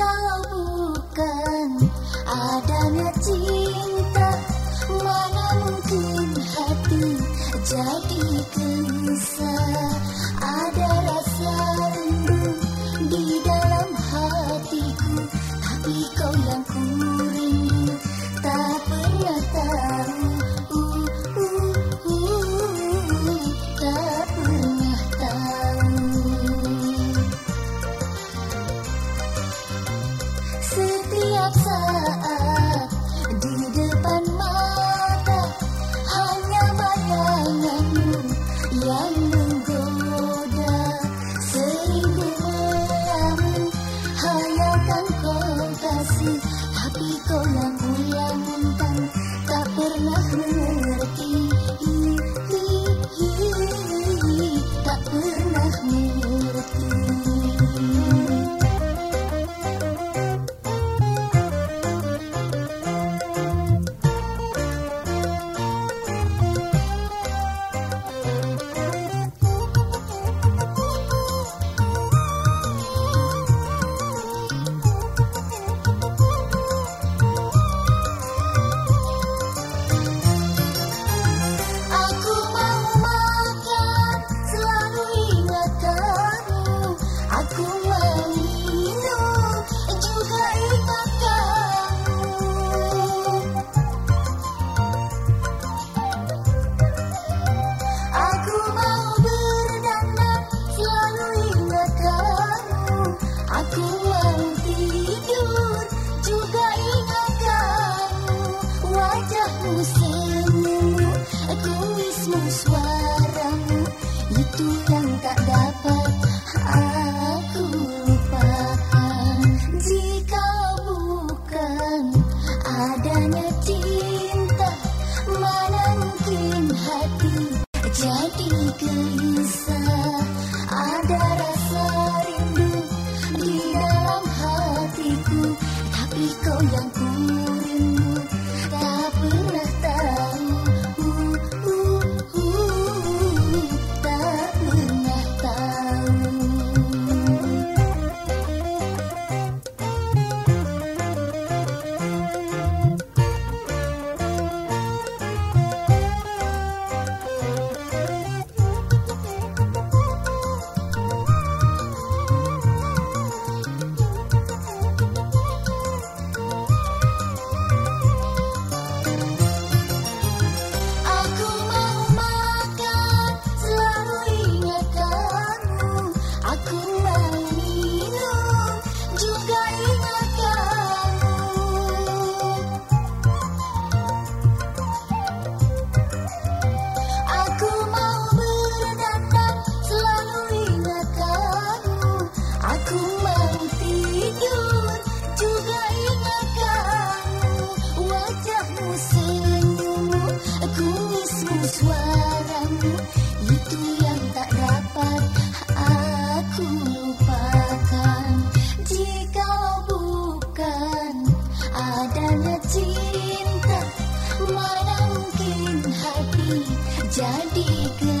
kalau bukan adanya cinta mana mungkin hati jadi gelisah? Ada rasa rindu di dalam hatiku tapi kau yang ku sola. looking so 家的歌。